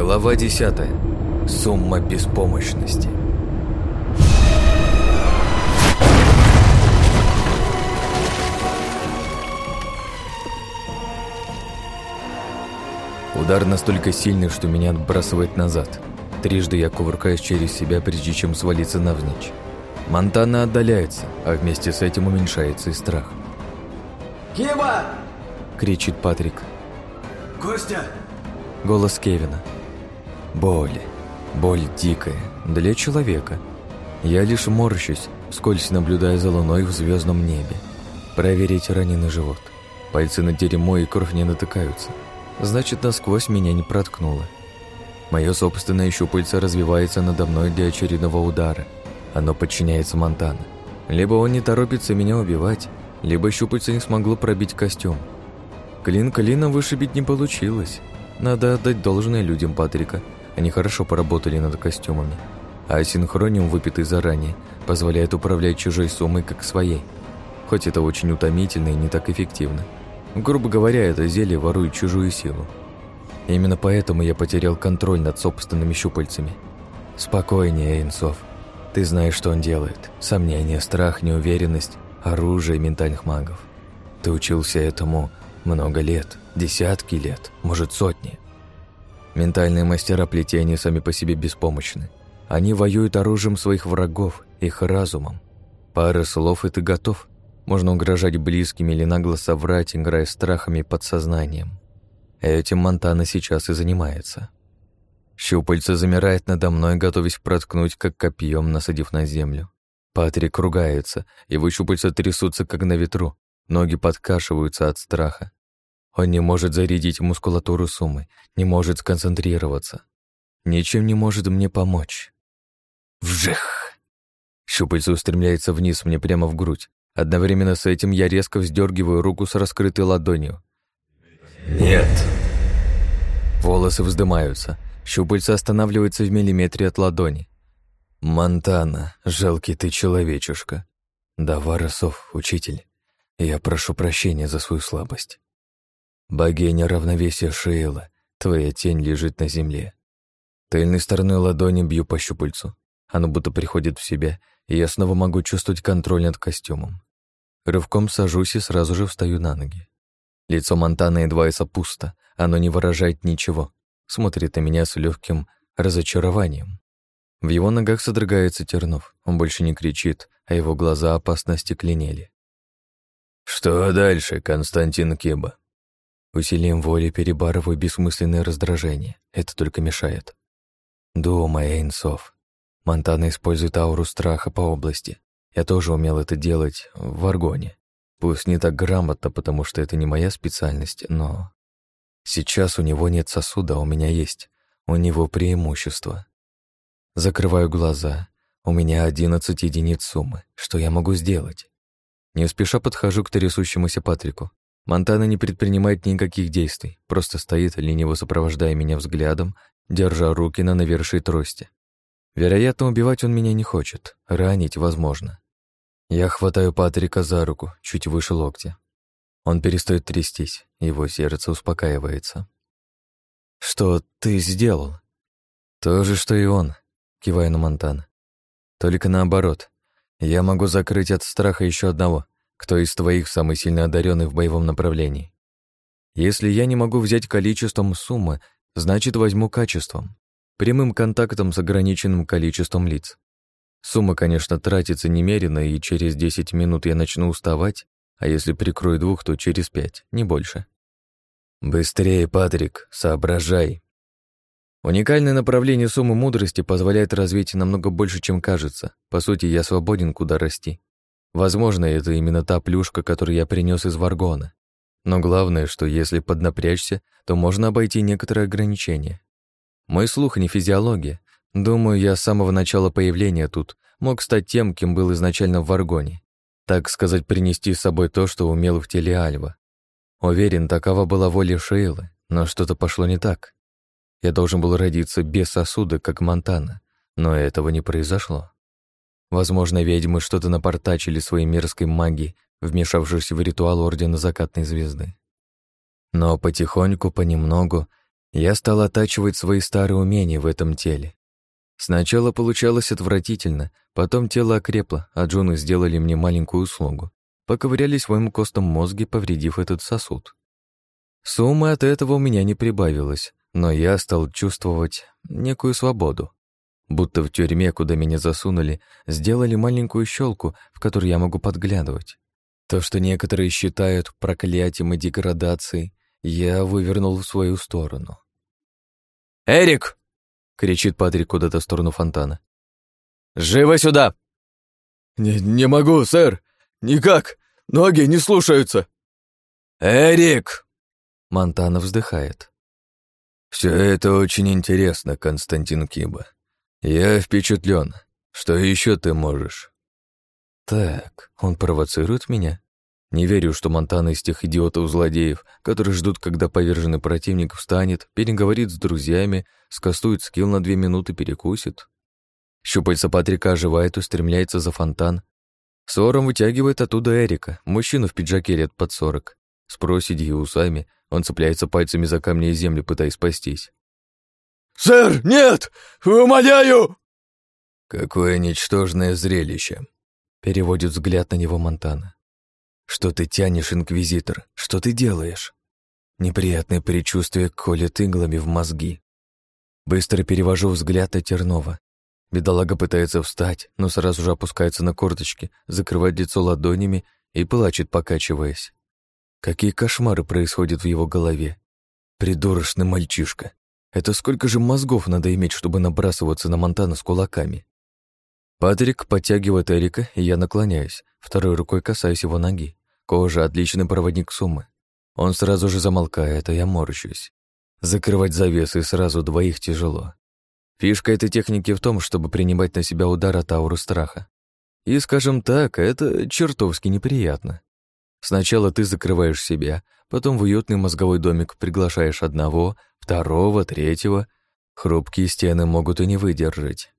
Глава 10. Сумма беспомощности. Удар настолько сильный, что меня отбрасывает назад. Трижды я кувыркаюсь через себя, прежде чем свалиться навзничь. Монтана отдаляется, а вместе с этим уменьшается и страх. «Киба!» — кричит Патрик. «Костя!» Голос Кевина. Боль. Боль дикая. Для человека. Я лишь морщусь, скользь наблюдая за луной в звездном небе. Проверить раненый живот. Пальцы на дерьмо и кровь не натыкаются. Значит, насквозь меня не проткнуло. Мое собственное щупальце развивается надо мной для очередного удара. Оно подчиняется Монтана. Либо он не торопится меня убивать, либо щупальце не смогло пробить костюм. Клин клином вышибить не получилось. Надо отдать должное людям Патрика. Они хорошо поработали над костюмами. А синхрониум, выпитый заранее, позволяет управлять чужой суммой как своей. Хоть это очень утомительно и не так эффективно. Грубо говоря, это зелье ворует чужую силу. Именно поэтому я потерял контроль над собственными щупальцами. Спокойнее, Эйнсов. Ты знаешь, что он делает. Сомнения, страх, неуверенность, оружие ментальных магов. Ты учился этому много лет, десятки лет, может сотни. Ментальные мастера плетения сами по себе беспомощны. Они воюют оружием своих врагов, их разумом. Пара слов, и ты готов. Можно угрожать близкими или нагло соврать, играя страхами подсознанием. Этим Монтана сейчас и занимается. Щупальце замирает надо мной, готовясь проткнуть, как копьем, насадив на землю. Патрик ругается, его щупальца трясутся, как на ветру, ноги подкашиваются от страха. Он не может зарядить мускулатуру суммы, не может сконцентрироваться. Ничем не может мне помочь. Вжих! Щупальце устремляется вниз мне прямо в грудь. Одновременно с этим я резко вздергиваю руку с раскрытой ладонью. «Нет!» Волосы вздымаются. Щупальца останавливается в миллиметре от ладони. «Монтана, жалкий ты человечушка. Давар Росов, учитель, я прошу прощения за свою слабость». Богиня равновесия Шейла, твоя тень лежит на земле. Тыльной стороной ладони бью по щупальцу. Оно будто приходит в себя, и я снова могу чувствовать контроль над костюмом. Рывком сажусь и сразу же встаю на ноги. Лицо Монтана едва и пусто, оно не выражает ничего, смотрит на меня с легким разочарованием. В его ногах содрогается Тернов, он больше не кричит, а его глаза опасно стекленели. «Что дальше, Константин Киба?» Усилием воли перебарываю бессмысленное раздражение. Это только мешает. Думай, Эйнсов. Монтана использует ауру страха по области. Я тоже умел это делать в Аргоне. Пусть не так грамотно, потому что это не моя специальность, но... Сейчас у него нет сосуда, а у меня есть. У него преимущество. Закрываю глаза. У меня одиннадцать единиц суммы. Что я могу сделать? Не спеша подхожу к трясущемуся Патрику. Монтана не предпринимает никаких действий, просто стоит, лениво сопровождая меня взглядом, держа руки на навершии трости. Вероятно, убивать он меня не хочет, ранить возможно. Я хватаю Патрика за руку, чуть выше локтя. Он перестает трястись, его сердце успокаивается. «Что ты сделал?» «То же, что и он», — кивая на Монтана. «Только наоборот. Я могу закрыть от страха еще одного, кто из твоих самый сильно одаренный в боевом направлении. Если я не могу взять количеством суммы, значит возьму качеством, прямым контактом с ограниченным количеством лиц. Сумма, конечно, тратится немерено, и через 10 минут я начну уставать, а если прикрою двух, то через пять, не больше. Быстрее, Патрик, соображай. Уникальное направление суммы мудрости позволяет развить намного больше, чем кажется. По сути, я свободен, куда расти. Возможно, это именно та плюшка, которую я принес из Варгона. Но главное, что если поднапрячься, то можно обойти некоторые ограничения. Мой слух не физиология. Думаю, я с самого начала появления тут мог стать тем, кем был изначально в Варгоне. Так сказать, принести с собой то, что умел в теле Альва. Уверен, такова была воля Шейлы, но что-то пошло не так. Я должен был родиться без сосуда, как Монтана, но этого не произошло. Возможно, ведьмы что-то напортачили своей мерзкой магией, вмешавшись в ритуал Ордена Закатной Звезды. Но потихоньку, понемногу, Я стал оттачивать свои старые умения в этом теле. Сначала получалось отвратительно, потом тело окрепло, а Джуны сделали мне маленькую услугу. Поковырялись в моем костом мозге, повредив этот сосуд. Суммы от этого у меня не прибавилось, но я стал чувствовать некую свободу. Будто в тюрьме, куда меня засунули, сделали маленькую щелку, в которую я могу подглядывать. То, что некоторые считают проклятием и деградацией, я вывернул в свою сторону. «Эрик!» — кричит Патрик куда-то в сторону фонтана. «Живо сюда!» «Не, не могу, сэр! Никак! Ноги не слушаются!» «Эрик!» — Монтана вздыхает. «Все это очень интересно, Константин Киба. Я впечатлен. Что еще ты можешь?» «Так, он провоцирует меня?» Не верю, что Монтана из тех идиотов-злодеев, которые ждут, когда поверженный противник встанет, переговорит с друзьями, скастует скилл на две минуты, перекусит. Щупальца Патрика оживает, устремляется за фонтан. Сором вытягивает оттуда Эрика, мужчину в пиджаке лет под сорок. С проседью и усами он цепляется пальцами за камни и землю, пытаясь спастись. «Сэр, нет! Умоляю!» «Какое ничтожное зрелище!» Переводит взгляд на него Монтана. Что ты тянешь, инквизитор? Что ты делаешь? Неприятное предчувствие колет иглами в мозги. Быстро перевожу взгляд от Тернова. Бедолага пытается встать, но сразу же опускается на корточки, закрывает лицо ладонями и плачет, покачиваясь. Какие кошмары происходят в его голове. Придурочный мальчишка. Это сколько же мозгов надо иметь, чтобы набрасываться на Монтана с кулаками? Патрик подтягивает Эрика, и я наклоняюсь, второй рукой касаюсь его ноги. Кожа — отличный проводник суммы. Он сразу же замолкает, а я морщусь. Закрывать завесы сразу двоих тяжело. Фишка этой техники в том, чтобы принимать на себя удар от ауры страха. И, скажем так, это чертовски неприятно. Сначала ты закрываешь себя, потом в уютный мозговой домик приглашаешь одного, второго, третьего. Хрупкие стены могут и не выдержать.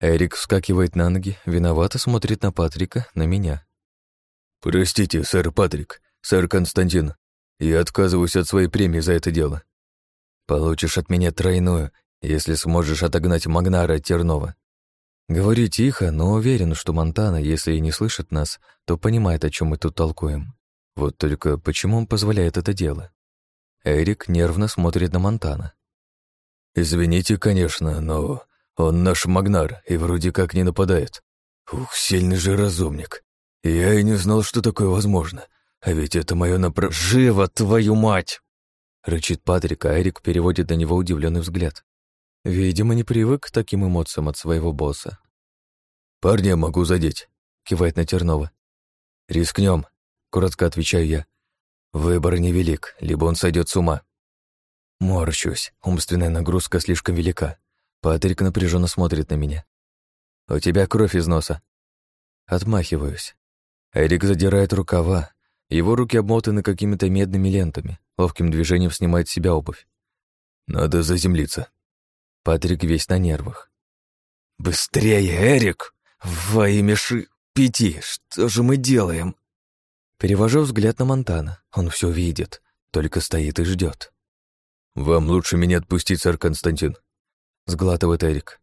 Эрик вскакивает на ноги, виновато смотрит на Патрика, на меня. «Простите, сэр Патрик, сэр Константин, я отказываюсь от своей премии за это дело. Получишь от меня тройную, если сможешь отогнать Магнара от Тернова». Говорю тихо, но уверен, что Монтана, если и не слышит нас, то понимает, о чем мы тут толкуем. Вот только почему он позволяет это дело? Эрик нервно смотрит на Монтана. «Извините, конечно, но он наш Магнар и вроде как не нападает. Ух, сильный же разумник. Я и не знал, что такое возможно. А ведь это мое напра... «Живо, твою мать!» Рычит Патрик, а Эрик переводит на него удивленный взгляд. Видимо, не привык к таким эмоциям от своего босса. «Парня могу задеть», — кивает на Тернова. «Рискнем», — коротко отвечаю я. «Выбор невелик, либо он сойдет с ума». Морщусь, умственная нагрузка слишком велика. Патрик напряженно смотрит на меня. «У тебя кровь из носа». Отмахиваюсь. Эрик задирает рукава. Его руки обмотаны какими-то медными лентами. Ловким движением снимает с себя обувь. «Надо заземлиться». Патрик весь на нервах. «Быстрее, Эрик! Во имя ши... пяти! Что же мы делаем?» Перевожу взгляд на Монтана. Он все видит, только стоит и ждет. «Вам лучше меня отпустить, сэр Константин», — сглатывает Эрик.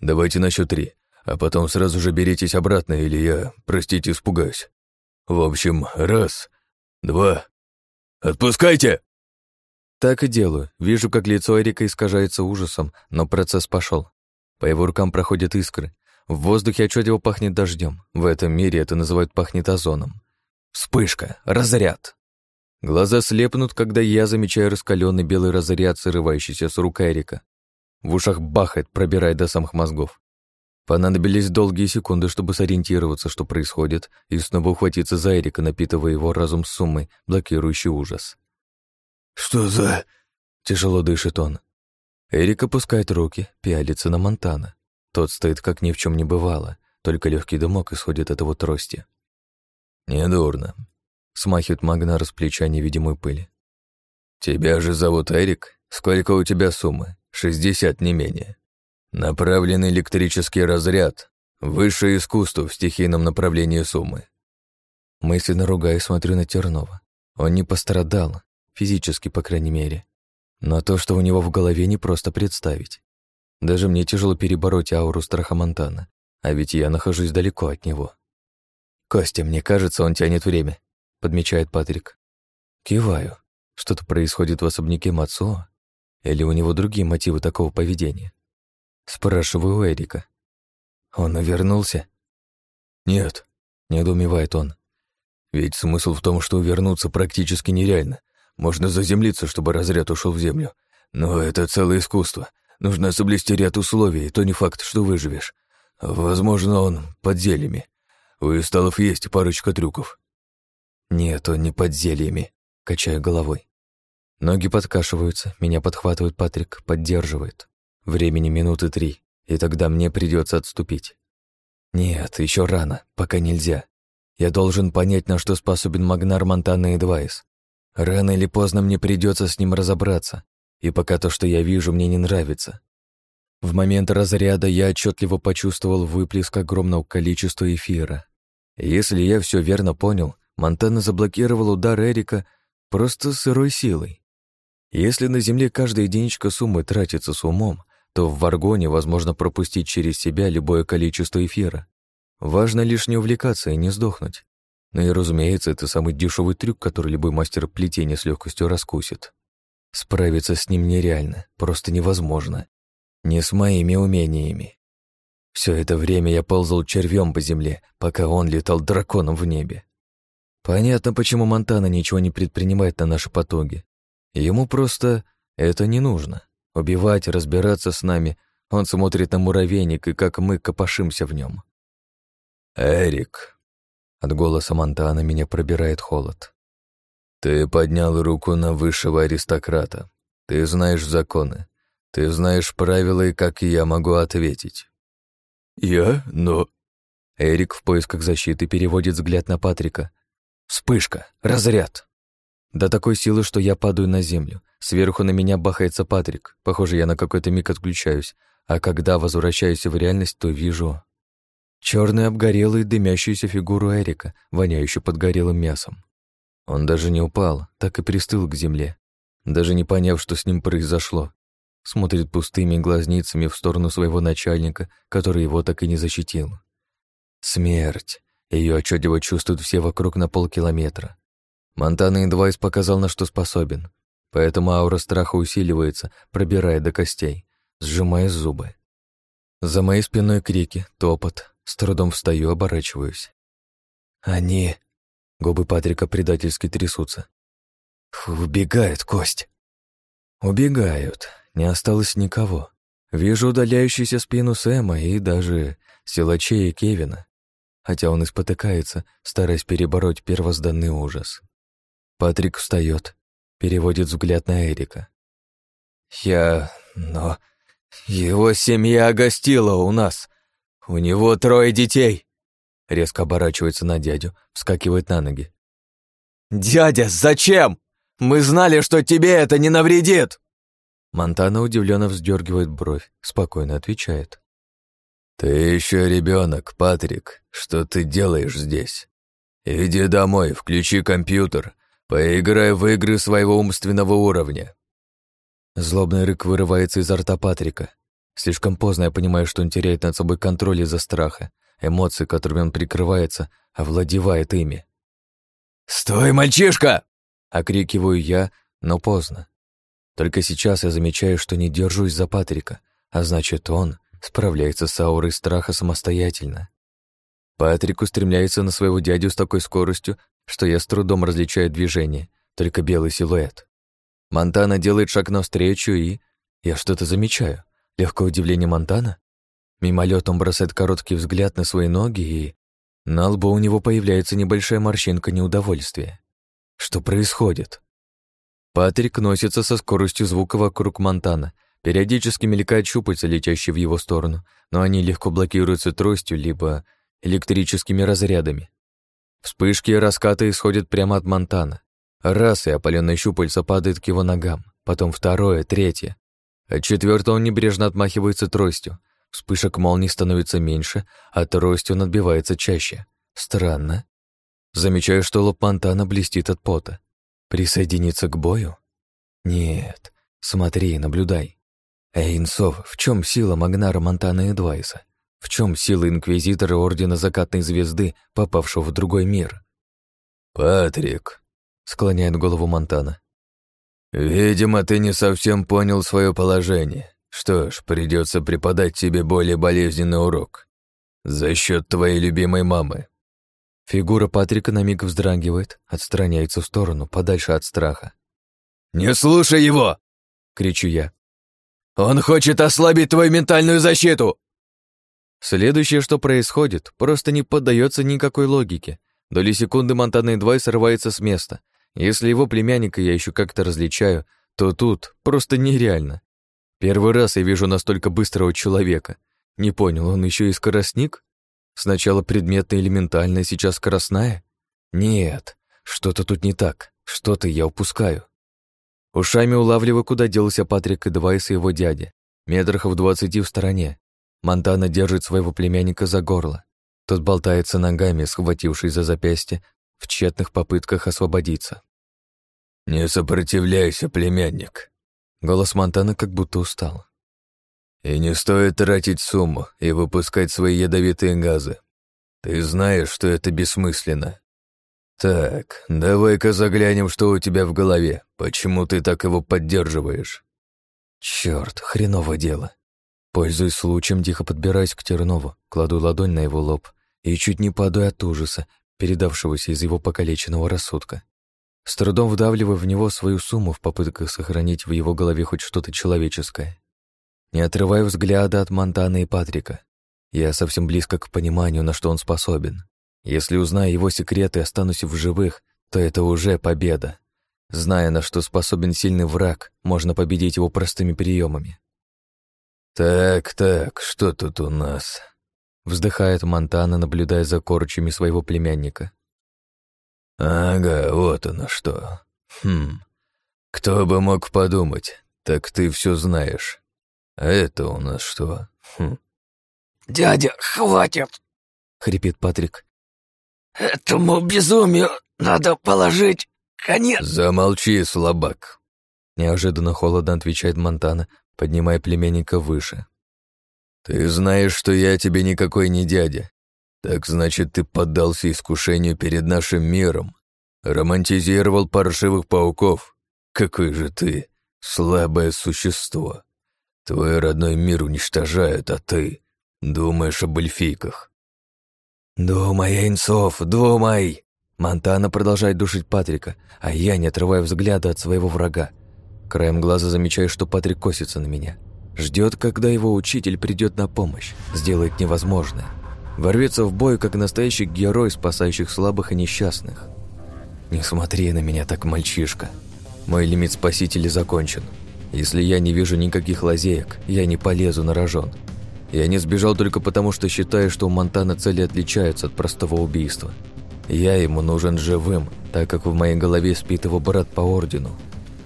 «Давайте на счет три а потом сразу же беритесь обратно, или я, простите, испугаюсь. В общем, раз, два. Отпускайте!» Так и делаю. Вижу, как лицо Эрика искажается ужасом, но процесс пошел. По его рукам проходят искры. В воздухе отчетливо пахнет дождем. В этом мире это называют пахнет озоном. Вспышка, разряд. Глаза слепнут, когда я замечаю раскаленный белый разряд, срывающийся с рук Эрика. В ушах бахает, пробирая до самых мозгов. Понадобились долгие секунды, чтобы сориентироваться, что происходит, и снова ухватиться за Эрика, напитывая его разум суммой, блокирующий ужас. «Что за...» — тяжело дышит он. Эрик опускает руки, пялится на Монтана. Тот стоит, как ни в чем не бывало, только легкий дымок исходит от его трости. «Недурно», — смахивает Магнар с плеча невидимой пыли. «Тебя же зовут Эрик? Сколько у тебя суммы? Шестьдесят, не менее». Направленный электрический разряд. Высшее искусство в стихийном направлении суммы. Мысленно ругая, смотрю на Тернова. Он не пострадал, физически, по крайней мере. Но то, что у него в голове, не просто представить. Даже мне тяжело перебороть ауру страха Монтана, а ведь я нахожусь далеко от него. «Костя, мне кажется, он тянет время», — подмечает Патрик. Киваю. Что-то происходит в особняке Мацуо? Или у него другие мотивы такого поведения? Спрашиваю у Эрика. «Он вернулся?» «Нет», — недоумевает он. «Ведь смысл в том, что вернуться практически нереально. Можно заземлиться, чтобы разряд ушел в землю. Но это целое искусство. Нужно соблюсти ряд условий, и то не факт, что выживешь. Возможно, он под зельями. У Исталов есть парочка трюков». «Нет, он не под зельями», — качаю головой. Ноги подкашиваются, меня подхватывает Патрик, поддерживает. Времени минуты три, и тогда мне придется отступить. Нет, еще рано, пока нельзя. Я должен понять, на что способен Магнар Монтана Эдвайс. Рано или поздно мне придется с ним разобраться, и пока то, что я вижу, мне не нравится. В момент разряда я отчетливо почувствовал выплеск огромного количества эфира. Если я все верно понял, Монтана заблокировал удар Эрика просто сырой силой. Если на Земле каждая единичка суммы тратится с умом, то в Варгоне возможно пропустить через себя любое количество эфира. Важно лишь не увлекаться и не сдохнуть. Ну и, разумеется, это самый дешевый трюк, который любой мастер плетения с легкостью раскусит. Справиться с ним нереально, просто невозможно. Не с моими умениями. Все это время я ползал червем по земле, пока он летал драконом в небе. Понятно, почему Монтана ничего не предпринимает на наши потоги. Ему просто это не нужно. Убивать, разбираться с нами. Он смотрит на муравейник и как мы копошимся в нем. «Эрик!» От голоса Монтана меня пробирает холод. «Ты поднял руку на высшего аристократа. Ты знаешь законы. Ты знаешь правила и как я могу ответить». «Я? Но...» Эрик в поисках защиты переводит взгляд на Патрика. «Вспышка! Разряд!» До такой силы, что я падаю на землю. Сверху на меня бахается Патрик. Похоже, я на какой-то миг отключаюсь, а когда возвращаюсь в реальность, то вижу черную обгорелую дымящуюся фигуру Эрика, воняющую подгорелым мясом. Он даже не упал, так и пристыл к земле, даже не поняв, что с ним произошло. Смотрит пустыми глазницами в сторону своего начальника, который его так и не защитил. Смерть. Ее отчетливо чувствуют все вокруг на полкилометра. Монтана Индвайс показал, на что способен, поэтому аура страха усиливается, пробирая до костей, сжимая зубы. За моей спиной крики, топот, с трудом встаю, оборачиваюсь. «Они...» Губы Патрика предательски трясутся. «Убегают, Кость!» «Убегают. Не осталось никого. Вижу удаляющуюся спину Сэма и даже силачей и Кевина, хотя он и спотыкается, стараясь перебороть первозданный ужас. Патрик встает, переводит взгляд на Эрика. «Я... но... его семья гостила у нас. У него трое детей!» Резко оборачивается на дядю, вскакивает на ноги. «Дядя, зачем? Мы знали, что тебе это не навредит!» Монтана удивленно вздергивает бровь, спокойно отвечает. «Ты еще ребенок, Патрик. Что ты делаешь здесь? Иди домой, включи компьютер, Поиграй в игры своего умственного уровня. Злобный рык вырывается изо рта Патрика. Слишком поздно я понимаю, что он теряет над собой контроль из-за страха. Эмоции, которыми он прикрывается, овладевает ими. «Стой, мальчишка!» — окрикиваю я, но поздно. Только сейчас я замечаю, что не держусь за Патрика, а значит, он справляется с аурой страха самостоятельно. Патрик устремляется на своего дядю с такой скоростью, что я с трудом различаю движение, только белый силуэт. Монтана делает шаг навстречу, и я что-то замечаю. Легкое удивление Монтана. Мимолетом бросает короткий взгляд на свои ноги, и на лбу у него появляется небольшая морщинка неудовольствия. Что происходит? Патрик носится со скоростью звука вокруг Монтана. Периодически мелькает щупальца, летящие в его сторону, но они легко блокируются тростью либо электрическими разрядами. Вспышки и раскаты исходят прямо от Монтана. Раз, и опаленное щупальце падает к его ногам, потом второе, третье. От четвертого он небрежно отмахивается тростью. Вспышек молний становится меньше, а тростью он отбивается чаще. Странно. Замечаю, что лоб Монтана блестит от пота. Присоединиться к бою? Нет, Смотри, наблюдай. Эйнсов, в чем сила Магнара Монтана и Двайса? В чем сила Инквизитора Ордена Закатной Звезды, попавшего в другой мир? «Патрик», — склоняет голову Монтана. «Видимо, ты не совсем понял свое положение. Что ж, придется преподать тебе более болезненный урок. За счет твоей любимой мамы». Фигура Патрика на миг вздрагивает, отстраняется в сторону, подальше от страха. «Не слушай его!» — кричу я. «Он хочет ослабить твою ментальную защиту!» Следующее, что происходит, просто не поддается никакой логике. Доли секунды Монтана Эдвай срывается с места. Если его племянника я еще как-то различаю, то тут просто нереально. Первый раз я вижу настолько быстрого человека. Не понял, он еще и скоростник? Сначала предметная элементальная, сейчас скоростная? Нет, что-то тут не так, что-то я упускаю. Ушами улавливаю, куда делся Патрик и Двайс и его дядя. Метрах в двадцати в стороне. Монтана держит своего племянника за горло. Тот болтается ногами, схватившись за запястье, в тщетных попытках освободиться. «Не сопротивляйся, племянник!» Голос Монтана как будто устал. «И не стоит тратить сумму и выпускать свои ядовитые газы. Ты знаешь, что это бессмысленно. Так, давай-ка заглянем, что у тебя в голове. Почему ты так его поддерживаешь?» Черт, хреново дело. Пользуясь случаем, тихо подбираюсь к Тернову, кладу ладонь на его лоб и чуть не падаю от ужаса, передавшегося из его покалеченного рассудка. С трудом вдавливаю в него свою сумму в попытках сохранить в его голове хоть что-то человеческое. Не отрываю взгляда от Монтана и Патрика. Я совсем близко к пониманию, на что он способен. Если узнаю его секреты и останусь в живых, то это уже победа. Зная, на что способен сильный враг, можно победить его простыми приемами. «Так, так, что тут у нас?» Вздыхает Монтана, наблюдая за корчами своего племянника. «Ага, вот оно что. Хм, кто бы мог подумать, так ты все знаешь. А это у нас что? Хм». «Дядя, хватит!» — хрипит Патрик. «Этому безумию надо положить конец!» «Замолчи, слабак!» Неожиданно холодно отвечает Монтана, поднимая племянника выше. «Ты знаешь, что я тебе никакой не дядя. Так значит, ты поддался искушению перед нашим миром, романтизировал паршивых пауков. Какой же ты слабое существо. Твой родной мир уничтожают, а ты думаешь об эльфийках». «Думай, Эйнсов, думай!» Монтана продолжает душить Патрика, а я не отрываю взгляда от своего врага. Краем глаза замечаю, что Патрик косится на меня. Ждет, когда его учитель придет на помощь, сделает невозможное. Ворвется в бой, как настоящий герой, спасающих слабых и несчастных. Не смотри на меня так, мальчишка. Мой лимит спасителей закончен. Если я не вижу никаких лазеек, я не полезу на рожон. Я не сбежал только потому, что считаю, что у Монтана цели отличаются от простого убийства. Я ему нужен живым, так как в моей голове спит его брат по ордену.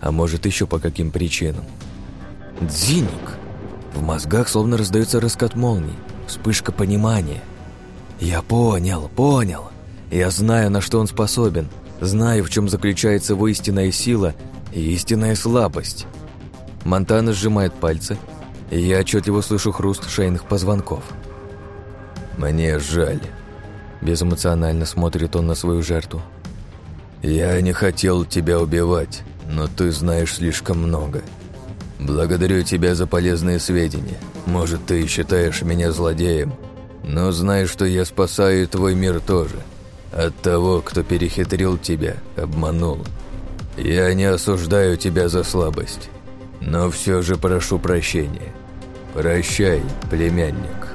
А может, еще по каким причинам. Дзиник! В мозгах словно раздается раскат молний, вспышка понимания. Я понял, понял. Я знаю, на что он способен, знаю, в чем заключается его истинная сила и истинная слабость. Монтана сжимает пальцы, и я отчетливо слышу хруст шейных позвонков. «Мне жаль», – безэмоционально смотрит он на свою жертву. «Я не хотел тебя убивать, но ты знаешь слишком много. Благодарю тебя за полезные сведения. Может, ты считаешь меня злодеем, но знай, что я спасаю твой мир тоже. От того, кто перехитрил тебя, обманул. Я не осуждаю тебя за слабость, но все же прошу прощения. Прощай, племянник».